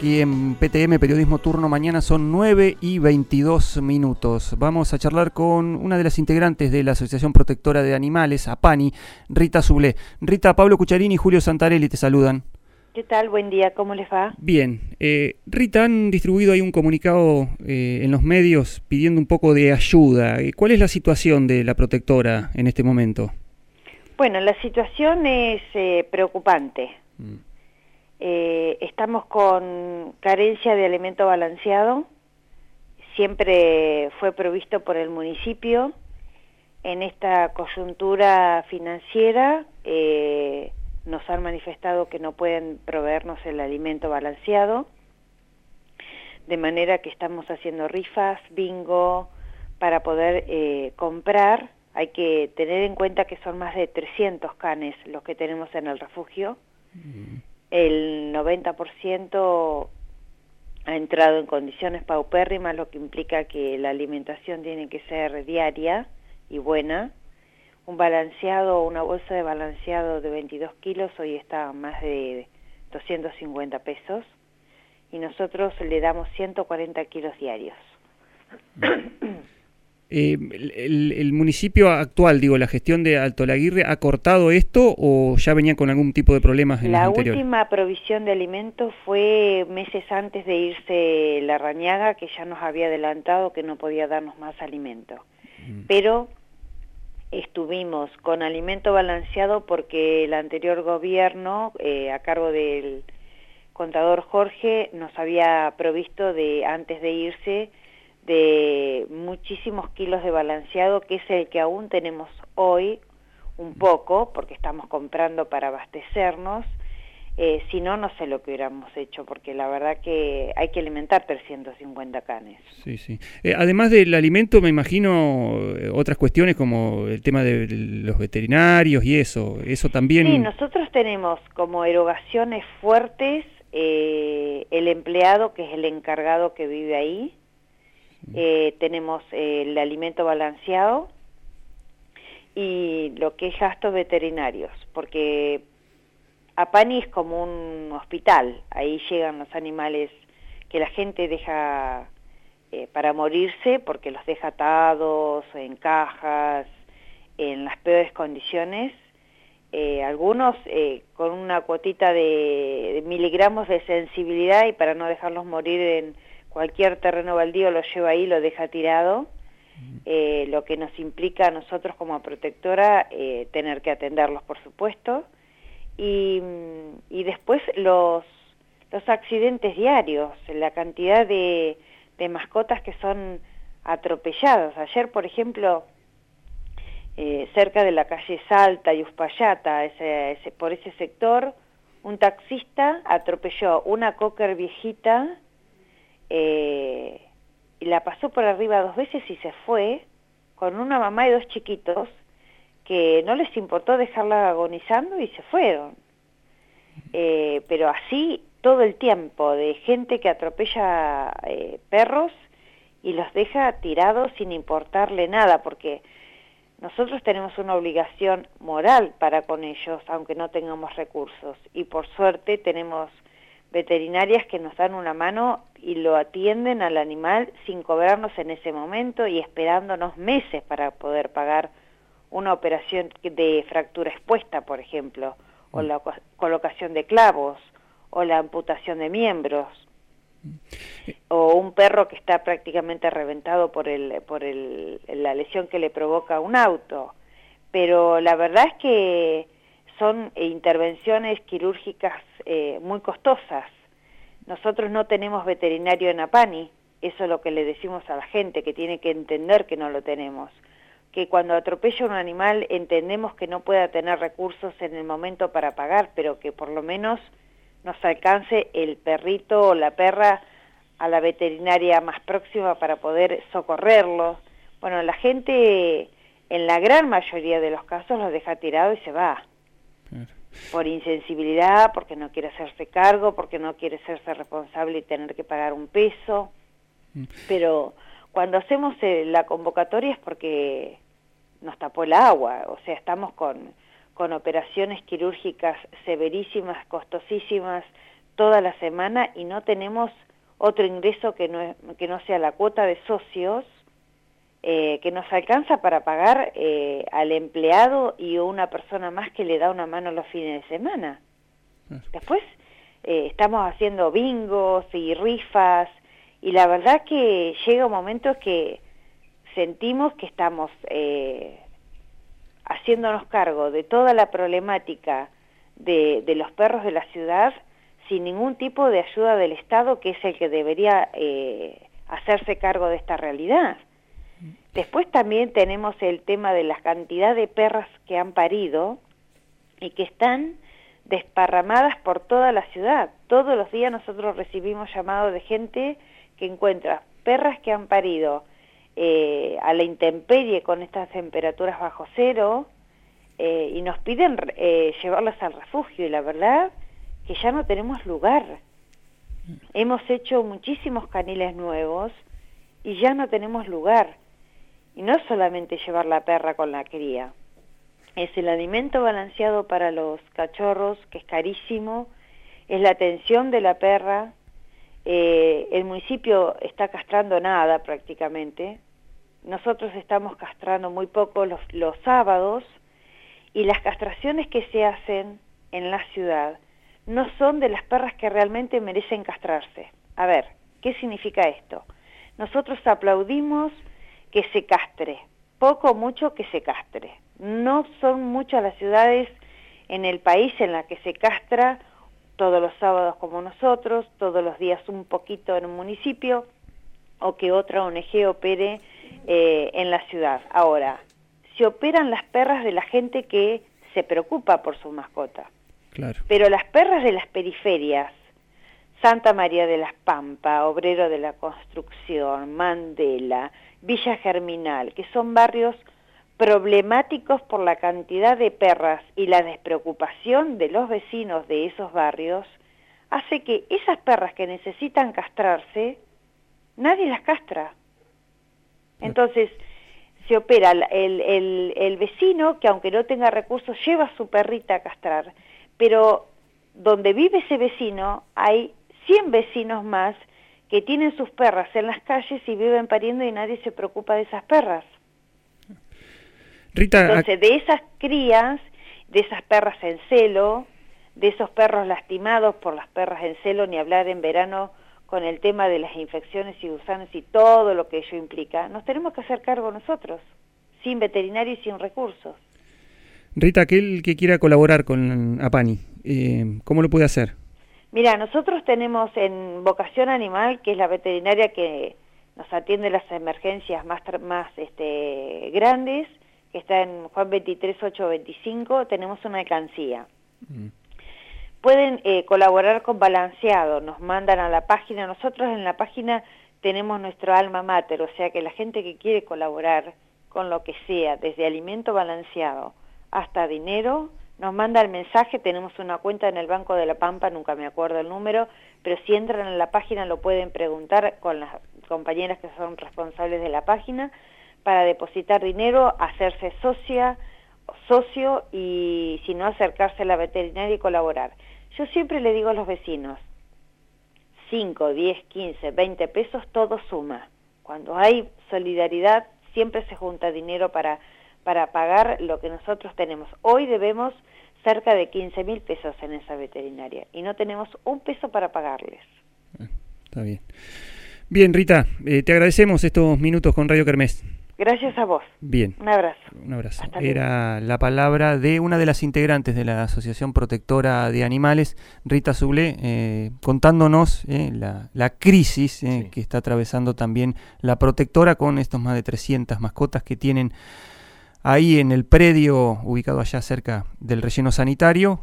Aquí en PTM Periodismo Turno mañana son 9 y 22 minutos. Vamos a charlar con una de las integrantes de la Asociación Protectora de Animales, APANI, Rita Zublé. Rita, Pablo Cucharini y Julio Santarelli te saludan. ¿Qué tal? Buen día, ¿cómo les va? Bien. Eh, Rita, han distribuido ahí un comunicado eh, en los medios pidiendo un poco de ayuda. Eh, ¿Cuál es la situación de la protectora en este momento? Bueno, la situación es eh, preocupante. Mm. Eh, estamos con carencia de alimento balanceado, siempre fue provisto por el municipio. En esta coyuntura financiera eh, nos han manifestado que no pueden proveernos el alimento balanceado, de manera que estamos haciendo rifas, bingo, para poder eh, comprar. Hay que tener en cuenta que son más de 300 canes los que tenemos en el refugio. Mm el 90% ha entrado en condiciones paupérrimas, lo que implica que la alimentación tiene que ser diaria y buena. Un balanceado, una bolsa de balanceado de 22 kilos hoy está a más de 250 pesos y nosotros le damos 140 kilos diarios. Eh, el, municipio actual, digo, la gestión de Alto Laguirre, ¿ha cortado esto o ya venía con algún tipo de problemas en La última provisión de alimentos fue meses antes de irse la rañaga, que ya nos había adelantado que no podía darnos más alimento. Mm. Pero estuvimos con alimento balanceado porque el anterior gobierno, eh, a cargo del contador Jorge, nos había provisto de antes de irse de muchísimos kilos de balanceado, que es el que aún tenemos hoy, un poco, porque estamos comprando para abastecernos, eh, si no, no sé lo que hubiéramos hecho, porque la verdad que hay que alimentar 350 canes. Sí, sí. Eh, además del alimento, me imagino eh, otras cuestiones como el tema de los veterinarios y eso. Eso también. Sí, nosotros tenemos como erogaciones fuertes el empleado, que es el encargado que vive ahí, eh, tenemos el alimento balanceado y lo que es gastos veterinarios, porque Apani es como un hospital, ahí llegan los animales que la gente deja eh, para morirse porque los deja atados, en cajas, en las peores condiciones, eh, algunos con una cuotita de, miligramos de sensibilidad y para no dejarlos morir en cualquier terreno baldío lo lleva ahí, lo deja tirado, eh, lo que nos implica a nosotros como protectora eh, tener que atenderlos, por supuesto, y, y después los, los accidentes diarios, la cantidad de, de mascotas que son atropelladas. Ayer, por ejemplo, eh, cerca de la calle Salta y Uspallata, ese, ese, por ese sector, un taxista atropelló una cocker viejita eh, la pasó por arriba dos veces y se fue con una mamá y dos chiquitos que no les importó dejarla agonizando y se fueron. Eh, pero así todo el tiempo, de gente que atropella eh, perros y los deja tirados sin importarle nada, porque nosotros tenemos una obligación moral para con ellos, aunque no tengamos recursos, y por suerte tenemos veterinarias que nos dan una mano y lo atienden al animal sin cobrarnos en ese momento y esperándonos meses para poder pagar una operación de fractura expuesta, por ejemplo, o la colocación de clavos, o la amputación de miembros, o un perro que está prácticamente reventado por, el, por el, la lesión que le provoca un auto. Pero la verdad es que son intervenciones quirúrgicas eh, muy costosas. Nosotros no tenemos veterinario en Apani, eso es lo que le decimos a la gente, que tiene que entender que no lo tenemos. Que cuando atropella un animal entendemos que no pueda tener recursos en el momento para pagar, pero que por lo menos nos alcance el perrito o la perra a la veterinaria más próxima para poder socorrerlo. Bueno, la gente en la gran mayoría de los casos los deja tirado y se va por insensibilidad, porque no quiere hacerse cargo, porque no quiere serse responsable y tener que pagar un peso. Mm. Pero cuando hacemos eh, la convocatoria es porque nos tapó el agua, o sea, estamos con, con operaciones quirúrgicas severísimas, costosísimas, toda la semana y no tenemos otro ingreso que no, que no sea la cuota de socios, eh, que nos alcanza para pagar eh, al empleado y una persona más que le da una mano los fines de semana. Después eh, estamos haciendo bingos y rifas y la verdad que llega un momento que sentimos que estamos haciéndonos cargo de toda la problemática de, de los perros de la ciudad sin ningún tipo de ayuda del Estado, que es el que debería eh, hacerse cargo de esta realidad. Después también tenemos el tema de la cantidad de perras que han parido y que están desparramadas por toda la ciudad. Todos los días nosotros recibimos llamados de gente que encuentra perras que han parido eh, a la intemperie con estas temperaturas bajo cero eh, y nos piden llevarlas al refugio y la verdad que ya no tenemos lugar. Hemos hecho muchísimos caniles nuevos y ya no tenemos lugar. Y no solamente llevar la perra con la cría, es el alimento balanceado para los cachorros, que es carísimo, es la atención de la perra, eh, el municipio está castrando nada prácticamente, nosotros estamos castrando muy poco los, los sábados. Y las castraciones que se hacen en la ciudad no son de las perras que realmente merecen castrarse. A ver, ¿qué significa esto? Nosotros aplaudimos que se castre, poco o mucho que se castre. No son muchas las ciudades en el país en las que se castra todos los sábados como nosotros, todos los días un poquito en un municipio, o que otra ONG opere eh, en la ciudad. Ahora, se operan las perras de la gente que se preocupa por su mascota. Pero las perras de las periferias, Santa María de las Pampas, Obrero de la Construcción, Mandela, Villa Germinal, que son barrios problemáticos por la cantidad de perras y la despreocupación de los vecinos de esos barrios, hace que esas perras que necesitan castrarse, nadie las castra. Entonces, se opera el, el, vecino que aunque no tenga recursos lleva a su perrita a castrar pero donde vive ese vecino hay 100 vecinos más que tienen sus perras en las calles y viven pariendo y nadie se preocupa de esas perras. Rita, Entonces, de esas crías, de esas perras en celo, de esos perros lastimados por las perras en celo, ni hablar en verano con el tema de las infecciones y gusanos y todo lo que ello implica, nos tenemos que hacer cargo nosotros, sin veterinario y sin recursos. Rita, aquel que quiera colaborar con APANI, eh, ¿cómo lo puede hacer? Mira, nosotros tenemos en Vocación Animal, que es la veterinaria que nos atiende las emergencias más, más este, grandes, que está en Juan 23825, tenemos una alcancía. Mm. Pueden eh, colaborar con Balanceado, nos mandan a la página, nosotros en la página tenemos nuestro alma mater, o sea que la gente que quiere colaborar con lo que sea, desde alimento balanceado, hasta dinero, nos manda el mensaje, tenemos una cuenta en el Banco de la Pampa, nunca me acuerdo el número, pero si entran en la página lo pueden preguntar con las compañeras que son responsables de la página para depositar dinero, hacerse socia, socio y si no acercarse a la veterinaria y colaborar. Yo siempre le digo a los vecinos, 5, 10, 15, 20 pesos, todo suma. Cuando hay solidaridad, siempre se junta dinero para para pagar lo que nosotros tenemos. Hoy debemos cerca de 15 mil pesos en esa veterinaria y no tenemos un peso para pagarles. Ah, está bien. Bien, Rita, eh, te agradecemos estos minutos con Radio Kermés. Gracias a vos. Bien. Un abrazo. Un abrazo. Era la palabra de una de las integrantes de la Asociación Protectora de Animales, Rita Zublé, eh, contándonos eh, la, crisis que está atravesando también la protectora con estos más de 300 mascotas que tienen ahí en el predio ubicado allá cerca del relleno sanitario.